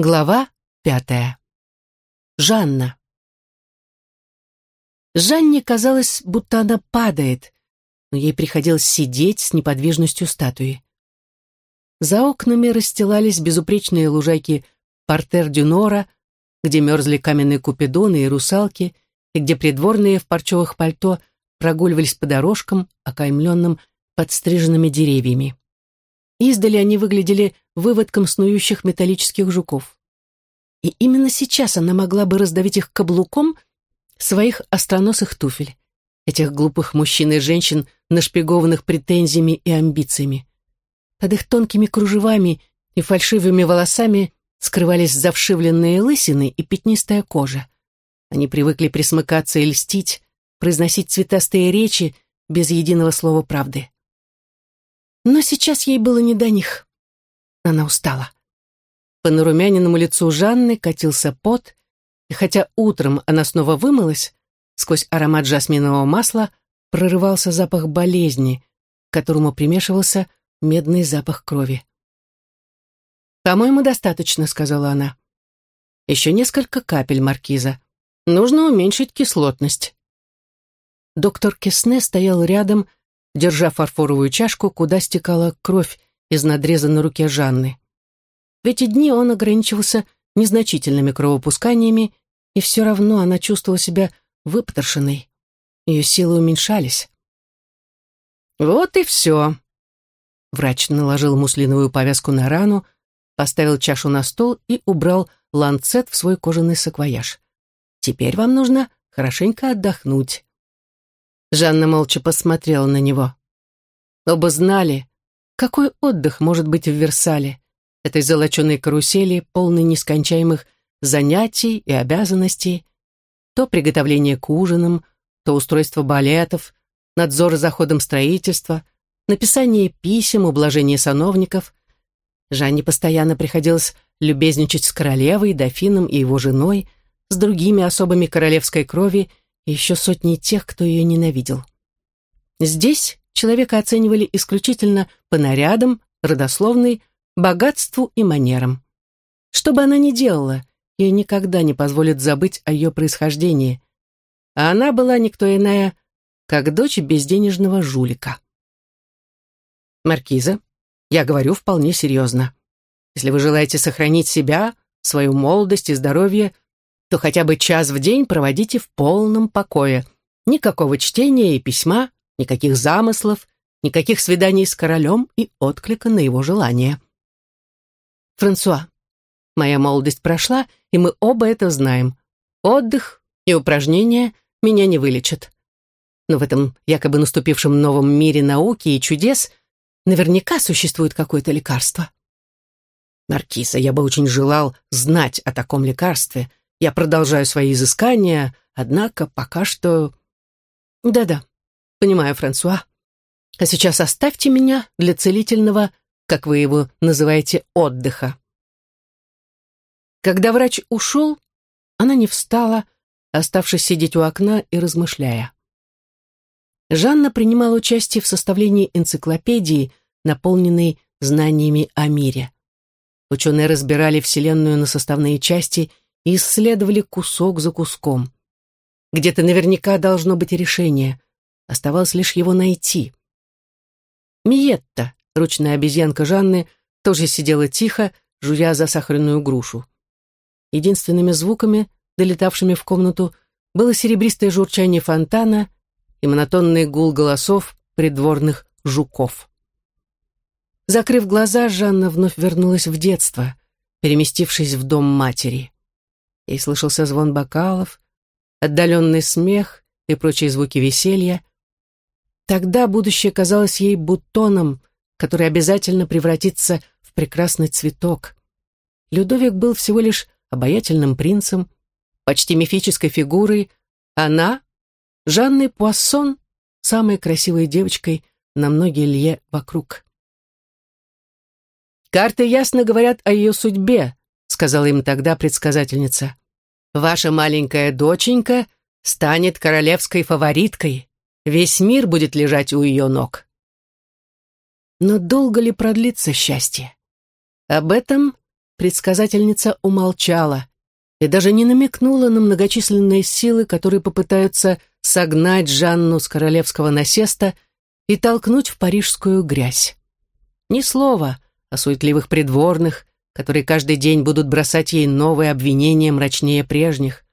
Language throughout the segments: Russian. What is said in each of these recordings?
Глава пятая. Жанна. Жанне казалось, будто она падает, но ей приходилось сидеть с неподвижностью статуи. За окнами расстилались безупречные лужайки Портер-Дюнора, где мерзли каменные купидоны и русалки, и где придворные в парчевых пальто прогуливались по дорожкам, окаймленным подстриженными деревьями. Издали они выглядели выводком снующих металлических жуков. И именно сейчас она могла бы раздавить их каблуком своих остроносых туфель, этих глупых мужчин и женщин, нашпигованных претензиями и амбициями. Под их тонкими кружевами и фальшивыми волосами скрывались завшивленные лысины и пятнистая кожа. Они привыкли присмыкаться и льстить, произносить цветастые речи без единого слова правды. Но сейчас ей было не до них. Она устала. По нарумяненному лицу Жанны катился пот, и хотя утром она снова вымылась, сквозь аромат жасминового масла прорывался запах болезни, к которому примешивался медный запах крови. «По-моему, достаточно», — сказала она. «Еще несколько капель маркиза. Нужно уменьшить кислотность». Доктор Кесне стоял рядом, держа фарфоровую чашку, куда стекала кровь из надреза на руке Жанны. В эти дни он ограничивался незначительными кровопусканиями, и все равно она чувствовала себя выпотрошенной. Ее силы уменьшались. «Вот и все». Врач наложил муслиновую повязку на рану, поставил чашу на стол и убрал ланцет в свой кожаный саквояж. «Теперь вам нужно хорошенько отдохнуть». Жанна молча посмотрела на него. Оба знали, какой отдых может быть в Версале, этой золоченой карусели, полной нескончаемых занятий и обязанностей, то приготовление к ужинам, то устройство балетов, надзор за ходом строительства, написание писем, ублажение сановников. Жанне постоянно приходилось любезничать с королевой, дофином и его женой, с другими особами королевской крови и еще сотней тех, кто ее ненавидел. Здесь человека оценивали исключительно по нарядам, родословной, богатству и манерам. Что бы она ни делала, ей никогда не позволят забыть о ее происхождении. А она была никто иная, как дочь безденежного жулика. «Маркиза, я говорю вполне серьезно. Если вы желаете сохранить себя, свою молодость и здоровье, то хотя бы час в день проводите в полном покое. Никакого чтения и письма, Никаких замыслов, никаких свиданий с королем и отклика на его желание. Франсуа, моя молодость прошла, и мы оба это знаем. Отдых и упражнения меня не вылечат. Но в этом якобы наступившем новом мире науки и чудес наверняка существует какое-то лекарство. Маркиса, я бы очень желал знать о таком лекарстве. Я продолжаю свои изыскания, однако пока что... Да-да, Понимаю, Франсуа. А сейчас оставьте меня для целительного, как вы его называете, отдыха. Когда врач ушел, она не встала, оставшись сидеть у окна и размышляя. Жанна принимала участие в составлении энциклопедии, наполненной знаниями о мире. Ученые разбирали Вселенную на составные части и исследовали кусок за куском. Где-то наверняка должно быть решение, Оставалось лишь его найти. Миетта, ручная обезьянка Жанны, тоже сидела тихо, жуя засахаренную грушу. Единственными звуками, долетавшими в комнату, было серебристое журчание фонтана и монотонный гул голосов придворных жуков. Закрыв глаза, Жанна вновь вернулась в детство, переместившись в дом матери. Ей слышался звон бокалов, отдаленный смех и прочие звуки веселья, Тогда будущее казалось ей бутоном, который обязательно превратится в прекрасный цветок. Людовик был всего лишь обаятельным принцем, почти мифической фигурой, она, Жанной Пуассон, самой красивой девочкой на многие лье вокруг. «Карты ясно говорят о ее судьбе», — сказала им тогда предсказательница. «Ваша маленькая доченька станет королевской фавориткой». Весь мир будет лежать у ее ног. Но долго ли продлится счастье? Об этом предсказательница умолчала и даже не намекнула на многочисленные силы, которые попытаются согнать Жанну с королевского насеста и толкнуть в парижскую грязь. Ни слова о суетливых придворных, которые каждый день будут бросать ей новые обвинения мрачнее прежних.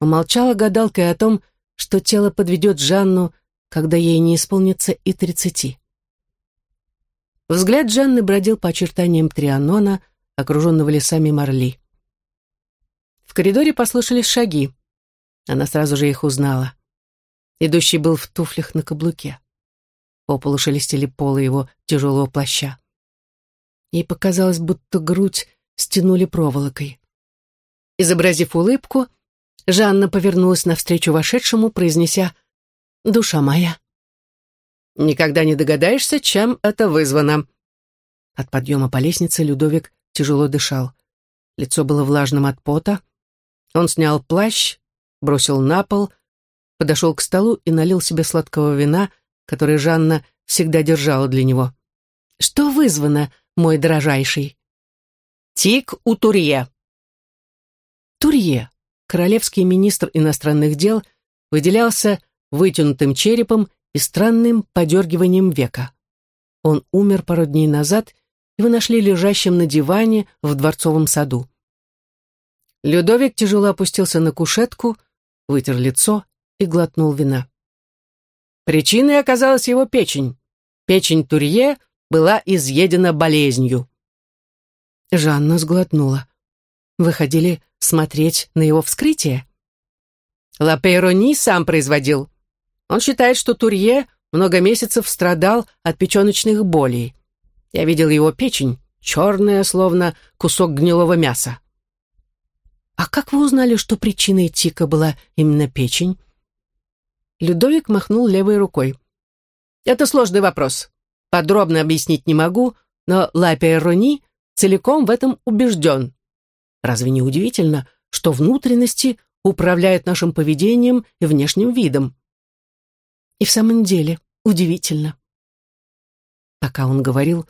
Умолчала гадалка и о том, что тело подведет Жанну, когда ей не исполнится и тридцати. Взгляд Жанны бродил по очертаниям Трианона, окруженного лесами Марли. В коридоре послышались шаги. Она сразу же их узнала. Идущий был в туфлях на каблуке. По полу шелестели полы его тяжелого плаща. Ей показалось, будто грудь стянули проволокой. Изобразив улыбку, Жанна повернулась навстречу вошедшему, произнеся «Душа моя». «Никогда не догадаешься, чем это вызвано». От подъема по лестнице Людовик тяжело дышал. Лицо было влажным от пота. Он снял плащ, бросил на пол, подошел к столу и налил себе сладкого вина, которое Жанна всегда держала для него. «Что вызвано, мой дорожайший?» «Тик у Турье». Турье, королевский министр иностранных дел, выделялся вытянутым черепом и странным подергиванием века. Он умер пару дней назад, его нашли лежащим на диване в дворцовом саду. Людовик тяжело опустился на кушетку, вытер лицо и глотнул вина. Причиной оказалась его печень. Печень Турье была изъедена болезнью. Жанна сглотнула. Вы ходили смотреть на его вскрытие? Лапейрони сам производил. Он считает, что Турье много месяцев страдал от печеночных болей. Я видел его печень, черная, словно кусок гнилого мяса. «А как вы узнали, что причиной тика была именно печень?» Людовик махнул левой рукой. «Это сложный вопрос. Подробно объяснить не могу, но Лапия Рони целиком в этом убежден. Разве не удивительно, что внутренности управляют нашим поведением и внешним видом?» И в самом деле удивительно. Пока он говорил,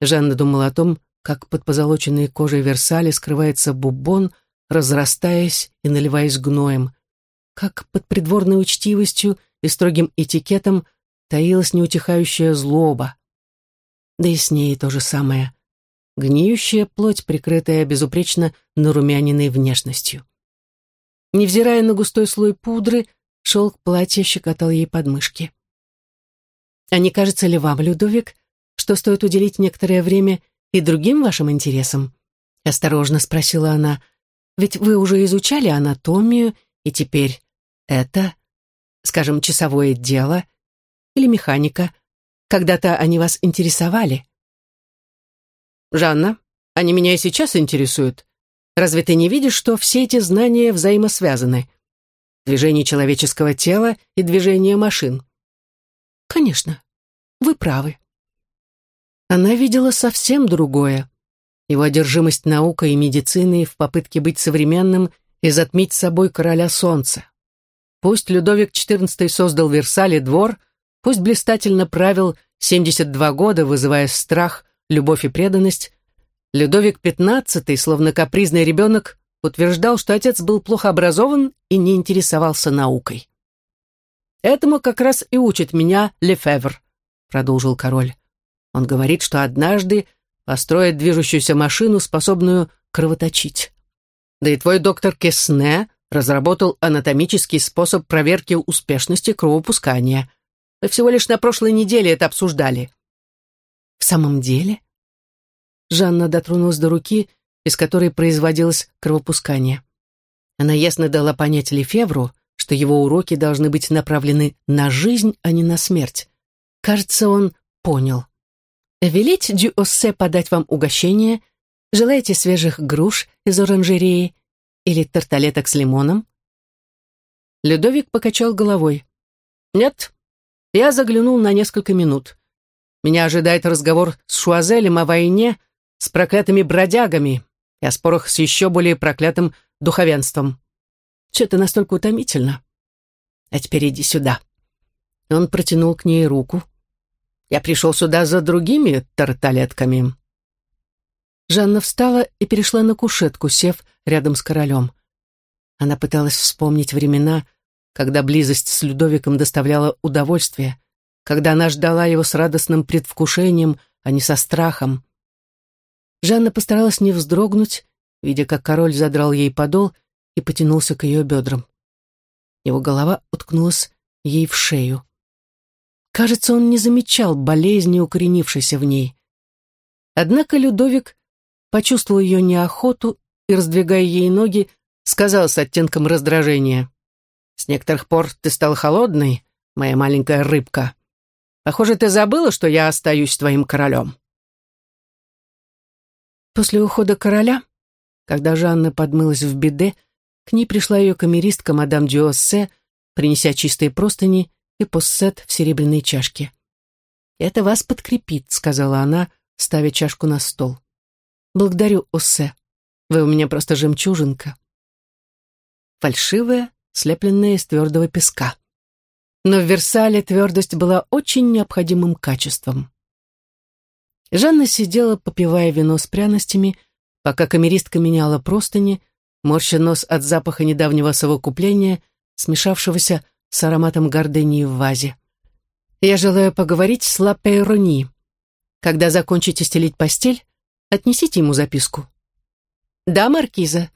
Жанна думала о том, как под позолоченной кожей Версаля скрывается бубон, разрастаясь и наливаясь гноем, как под придворной учтивостью и строгим этикетом таилась неутихающая злоба. Да и с ней то же самое. Гниющая плоть, прикрытая безупречно нарумяненной внешностью. Невзирая на густой слой пудры, шелк платья щекотал ей подмышки. «А не кажется ли вам, Людовик, что стоит уделить некоторое время и другим вашим интересам?» Осторожно спросила она. «Ведь вы уже изучали анатомию, и теперь это, скажем, часовое дело или механика. Когда-то они вас интересовали». «Жанна, они меня и сейчас интересуют. Разве ты не видишь, что все эти знания взаимосвязаны?» движение человеческого тела и движение машин. Конечно, вы правы. Она видела совсем другое. Его одержимость наукой и медициной в попытке быть современным и затмить собой короля солнца. Пусть Людовик XIV создал в Версале двор, пусть блистательно правил 72 года, вызывая страх, любовь и преданность, Людовик XV, словно капризный ребенок, утверждал, что отец был плохо образован и не интересовался наукой. «Этому как раз и учит меня Лефевр», — продолжил король. «Он говорит, что однажды построит движущуюся машину, способную кровоточить. Да и твой доктор Кесне разработал анатомический способ проверки успешности кровопускания. Мы всего лишь на прошлой неделе это обсуждали». «В самом деле?» Жанна дотронулась до руки из которой производилось кровопускание. Она ясно дала понять Лефевру, что его уроки должны быть направлены на жизнь, а не на смерть. Кажется, он понял. «Велеть дю оссе подать вам угощение? Желаете свежих груш из оранжереи или тарталеток с лимоном?» Людовик покачал головой. «Нет, я заглянул на несколько минут. Меня ожидает разговор с Шуазелем о войне, с проклятыми бродягами, и о спорах с еще более проклятым духовенством. Все это настолько утомительно. А теперь иди сюда. Он протянул к ней руку. Я пришел сюда за другими тарталетками. Жанна встала и перешла на кушетку, сев рядом с королем. Она пыталась вспомнить времена, когда близость с Людовиком доставляла удовольствие, когда она ждала его с радостным предвкушением, а не со страхом. Жанна постаралась не вздрогнуть, видя, как король задрал ей подол и потянулся к ее бедрам. Его голова уткнулась ей в шею. Кажется, он не замечал болезни, укоренившейся в ней. Однако Людовик почувствовал ее неохоту и, раздвигая ей ноги, сказал с оттенком раздражения. «С некоторых пор ты стала холодной, моя маленькая рыбка. Похоже, ты забыла, что я остаюсь твоим королем». После ухода короля, когда Жанна подмылась в беде, к ней пришла ее камеристка мадам Дюоссе, принеся чистые простыни и поссет в серебряной чашке. «Это вас подкрепит», — сказала она, ставя чашку на стол. «Благодарю, Оссе. Вы у меня просто жемчужинка». Фальшивая, слепленная из твердого песка. Но в Версале твердость была очень необходимым качеством. Жанна сидела, попивая вино с пряностями, пока камеристка меняла простыни, морща нос от запаха недавнего совокупления, смешавшегося с ароматом гордынии в вазе. «Я желаю поговорить с Лапейрони. Когда закончите стелить постель, отнесите ему записку». «Да, Маркиза.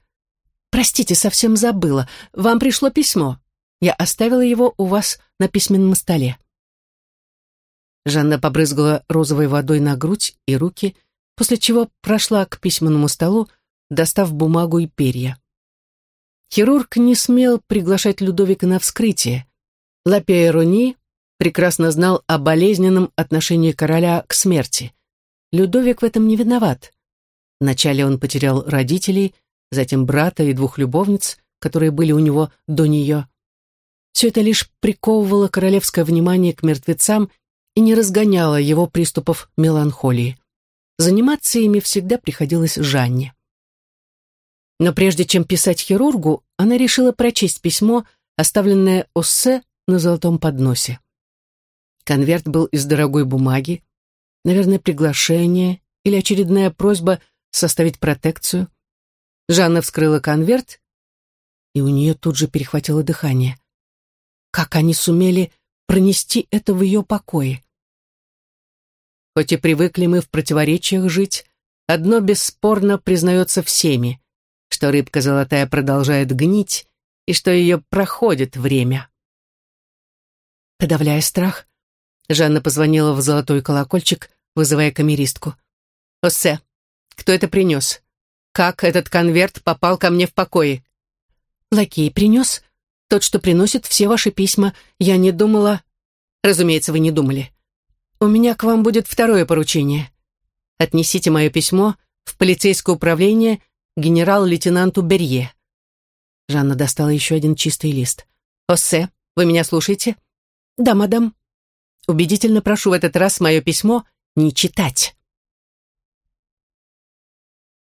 Простите, совсем забыла. Вам пришло письмо. Я оставила его у вас на письменном столе». Жанна побрызгала розовой водой на грудь и руки, после чего прошла к письменному столу, достав бумагу и перья. Хирург не смел приглашать Людовика на вскрытие. Лапия Руни прекрасно знал о болезненном отношении короля к смерти. Людовик в этом не виноват. Вначале он потерял родителей, затем брата и двух любовниц, которые были у него до нее. Все это лишь приковывало королевское внимание к мертвецам и не разгоняло его приступов меланхолии. Заниматься ими всегда приходилось Жанне. Но прежде чем писать хирургу, она решила прочесть письмо, оставленное Оссе на золотом подносе. Конверт был из дорогой бумаги, наверное, приглашение или очередная просьба составить протекцию. Жанна вскрыла конверт, и у нее тут же перехватило дыхание. Как они сумели пронести это в ее покое? Хоть и привыкли мы в противоречиях жить, одно бесспорно признается всеми что рыбка золотая продолжает гнить и что ее проходит время. Подавляя страх, Жанна позвонила в золотой колокольчик, вызывая камеристку. «Осе, кто это принес? Как этот конверт попал ко мне в покое?» «Лакей принес. Тот, что приносит все ваши письма. Я не думала...» «Разумеется, вы не думали. У меня к вам будет второе поручение. Отнесите мое письмо в полицейское управление генерал-лейтенанту Берье. Жанна достала еще один чистый лист. «Оссе, вы меня слушаете?» «Да, мадам». «Убедительно прошу в этот раз мое письмо не читать».